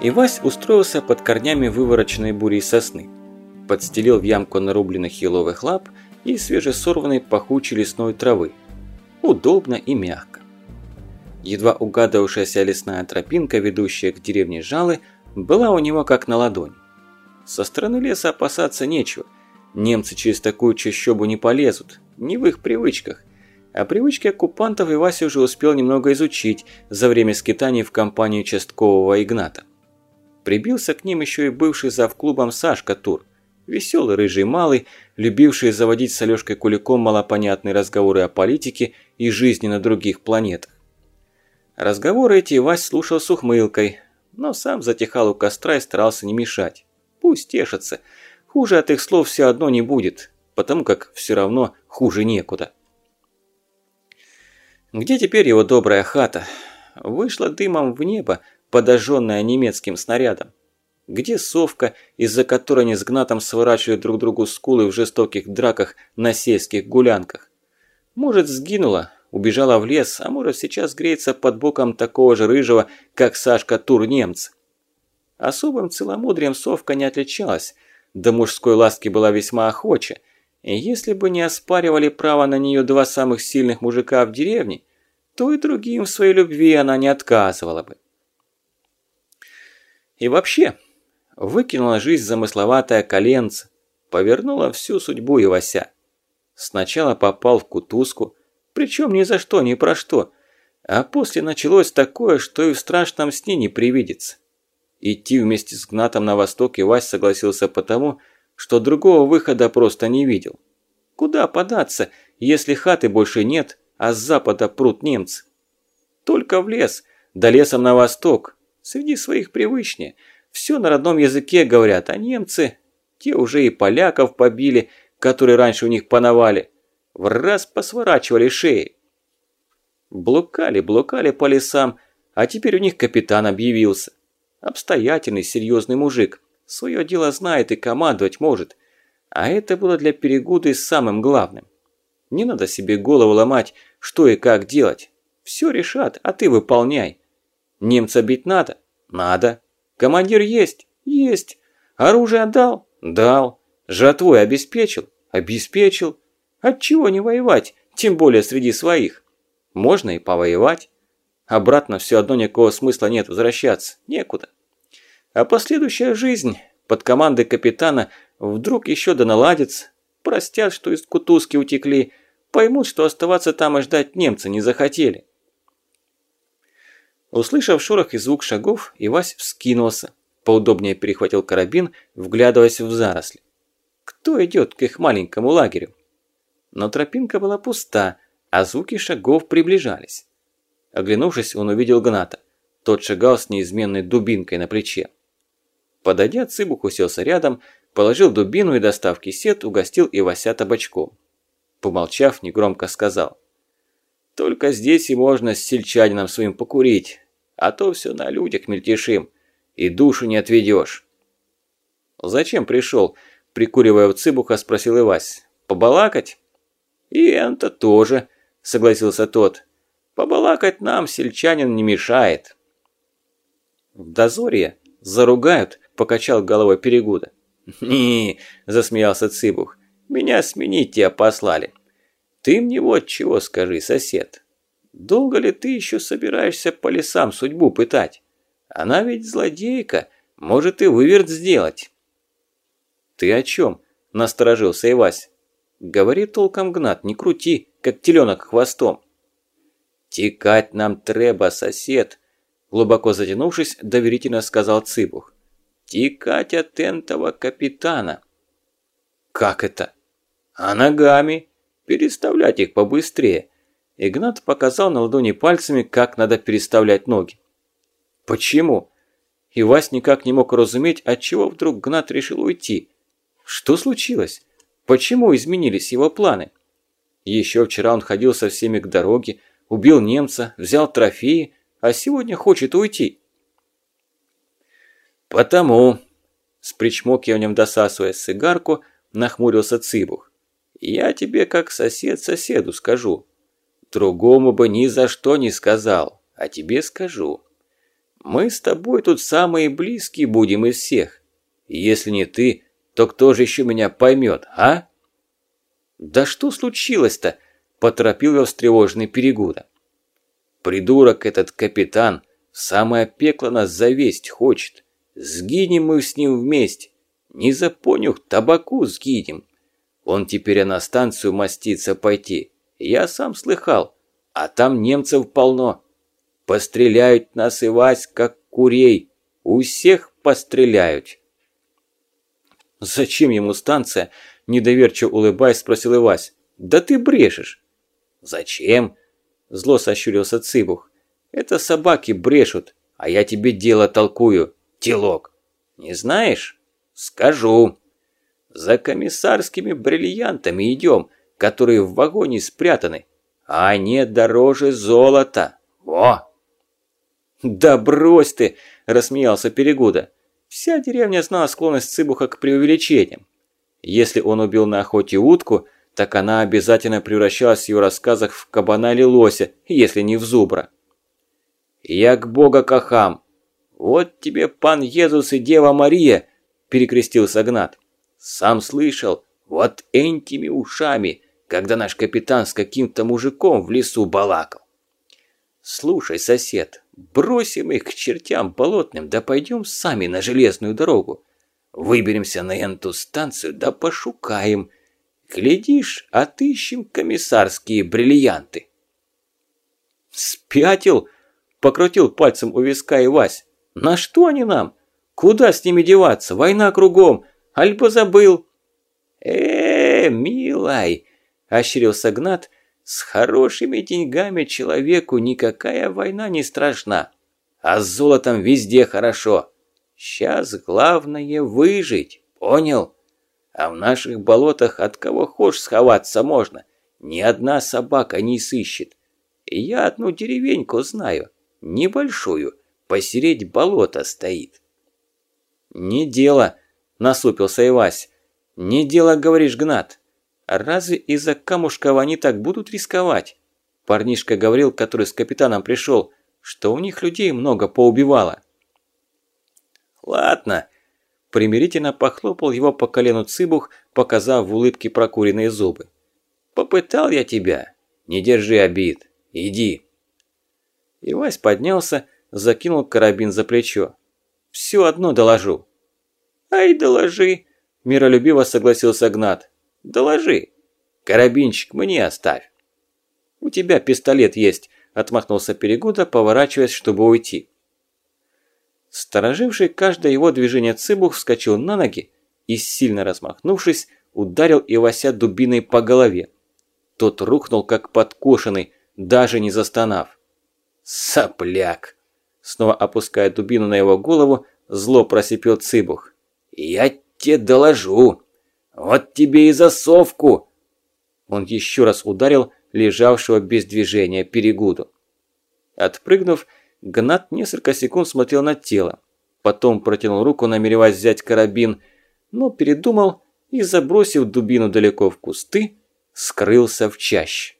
И Вась устроился под корнями вывороченной бурей сосны. Подстелил в ямку нарубленных еловых лап и свежесорванной пахучей лесной травы. Удобно и мягко. Едва угадывавшаяся лесная тропинка, ведущая к деревне Жалы, была у него как на ладони. Со стороны леса опасаться нечего. Немцы через такую чащобу не полезут, не в их привычках. А привычки оккупантов и Вася уже успел немного изучить за время скитаний в компании участкового Игната. Прибился к ним еще и бывший завклубом Сашка Тур. Веселый рыжий малый, любивший заводить с Алёшкой Куликом малопонятные разговоры о политике и жизни на других планетах. Разговоры эти Вась слушал с ухмылкой, но сам затихал у костра и старался не мешать. Пусть тешатся. Хуже от их слов все одно не будет, потому как все равно хуже некуда. Где теперь его добрая хата? Вышла дымом в небо, подожженная немецким снарядом. Где совка, из-за которой они с Гнатом сворачивали друг другу скулы в жестоких драках на сельских гулянках? Может, сгинула, убежала в лес, а может, сейчас греется под боком такого же рыжего, как Сашка Тур немца. Особым целомудрием совка не отличалась, до мужской ласки была весьма охоча, и если бы не оспаривали право на нее два самых сильных мужика в деревне, то и другим в своей любви она не отказывала бы. И вообще, выкинула жизнь замысловатая коленца, повернула всю судьбу Ивася. Сначала попал в кутузку, причем ни за что, ни про что, а после началось такое, что и в страшном сне не привидится. Идти вместе с Гнатом на восток Ивась согласился потому, что другого выхода просто не видел. Куда податься, если хаты больше нет, а с запада прут немцы? Только в лес, да лесом на восток. Среди своих привычнее. Все на родном языке говорят, а немцы, те уже и поляков побили, которые раньше у них пановали. В раз посворачивали шеи. Блукали, блукали по лесам, а теперь у них капитан объявился. Обстоятельный, серьезный мужик. Свое дело знает и командовать может. А это было для Перегуды самым главным. Не надо себе голову ломать, что и как делать. Все решат, а ты выполняй. Немца бить надо? Надо. Командир есть? Есть. Оружие отдал? Дал. Жатвой обеспечил? Обеспечил. Отчего не воевать, тем более среди своих? Можно и повоевать. Обратно все одно никакого смысла нет возвращаться. Некуда. А последующая жизнь под командой капитана вдруг еще да наладится, простят, что из кутузки утекли, поймут, что оставаться там и ждать немцы не захотели. Услышав шорох и звук шагов, Ивась вскинулся, поудобнее перехватил карабин, вглядываясь в заросли. Кто идет к их маленькому лагерю? Но тропинка была пуста, а звуки шагов приближались. Оглянувшись, он увидел Гната. Тот шагал с неизменной дубинкой на плече. Подойдя, Цыбух уселся рядом, положил дубину и, достав кисет, угостил Ивася табачком. Помолчав, негромко сказал. «Только здесь и можно с сельчанином своим покурить, а то все на людях мельтешим, и душу не отведешь». «Зачем пришел?» – прикуривая у Цыбуха, спросил Ивась. «Побалакать?» «И это тоже», – согласился тот. «Побалакать нам сельчанин не мешает». В дозоре заругают, покачал головой Перегуда. «Не», – засмеялся Цыбух, – «меня сменить тебя послали. Ты мне вот чего скажи, сосед. Долго ли ты еще собираешься по лесам судьбу пытать? Она ведь злодейка, может и выверт сделать». «Ты о чем?» – насторожился Ивась. «Говори толком, Гнат, не крути, как теленок хвостом». «Текать нам треба, сосед», – глубоко затянувшись, доверительно сказал Цыбух. Тикать от энтого капитана. Как это? А ногами. Переставлять их побыстрее. Игнат показал на ладони пальцами, как надо переставлять ноги. Почему? И Вась никак не мог разуметь, отчего вдруг Гнат решил уйти. Что случилось? Почему изменились его планы? Еще вчера он ходил со всеми к дороге, убил немца, взял трофеи, а сегодня хочет уйти. «Потому», – с причмокиванием досасывая сигарку, нахмурился Цыбух. «Я тебе как сосед соседу скажу. Другому бы ни за что не сказал, а тебе скажу. Мы с тобой тут самые близкие будем из всех. Если не ты, то кто же еще меня поймет, а?» «Да что случилось-то?» – поторопил его встревоженный Перегуда. «Придурок этот капитан самое пекло нас завесть хочет. Сгинем мы с ним вместе. Не за понюх табаку сгинем. Он теперь на станцию маститься пойти. Я сам слыхал. А там немцев полно. Постреляют нас и Вась, как курей. У всех постреляют. Зачем ему станция? Недоверчиво улыбаясь, спросил Ивась. Да ты брешешь. Зачем? Зло сощурился Цыбух. Это собаки брешут, а я тебе дело толкую, телок. Не знаешь? Скажу. За комиссарскими бриллиантами идем, которые в вагоне спрятаны, а они дороже золота. Во! «Да брось ты!» – рассмеялся Перегуда. Вся деревня знала склонность Цыбуха к преувеличениям. Если он убил на охоте утку, так она обязательно превращалась в его рассказах в кабана или лося, если не в зубра. «Як Бога кахам! Вот тебе пан Езус и Дева Мария!» – перекрестился Гнат. «Сам слышал, вот этими ушами, когда наш капитан с каким-то мужиком в лесу балакал. Слушай, сосед, бросим их к чертям болотным, да пойдем сами на железную дорогу. Выберемся на эту станцию, да пошукаем. Глядишь, отыщем комиссарские бриллианты. Спятил? Покрутил пальцем у виска и Вась. На что они нам? Куда с ними деваться? Война кругом. Альбо забыл. Э, -э милай, ощерился Гнат, с хорошими деньгами человеку никакая война не страшна. А с золотом везде хорошо. Сейчас главное выжить, понял? А в наших болотах от кого хочешь сховаться можно. Ни одна собака не сыщет. Я одну деревеньку знаю, небольшую, посередь болота стоит. «Не дело», – насупился Ивась. «Не дело, говоришь, Гнат. Разве из-за камушков они так будут рисковать?» Парнишка говорил, который с капитаном пришел, что у них людей много поубивало. «Ладно», – примирительно похлопал его по колену Цыбух, показав в улыбке прокуренные зубы. «Попытал я тебя. Не держи обид. Иди». Ивась поднялся, закинул карабин за плечо. «Все одно доложу». «Ай, доложи», – миролюбиво согласился Гнат. «Доложи. Карабинчик мне оставь». «У тебя пистолет есть», – отмахнулся Перегуда, поворачиваясь, чтобы уйти. Стороживший каждое его движение Цыбух вскочил на ноги и, сильно размахнувшись, ударил Ивася дубиной по голове. Тот рухнул, как подкошенный, даже не застонав. «Сопляк!» Снова опуская дубину на его голову, зло просипел Цыбух. «Я тебе доложу! Вот тебе и засовку!» Он еще раз ударил лежавшего без движения Перегуду. Отпрыгнув, Гнат несколько секунд смотрел на тело. Потом протянул руку, намереваясь взять карабин, но передумал и, забросив дубину далеко в кусты, скрылся в чаще.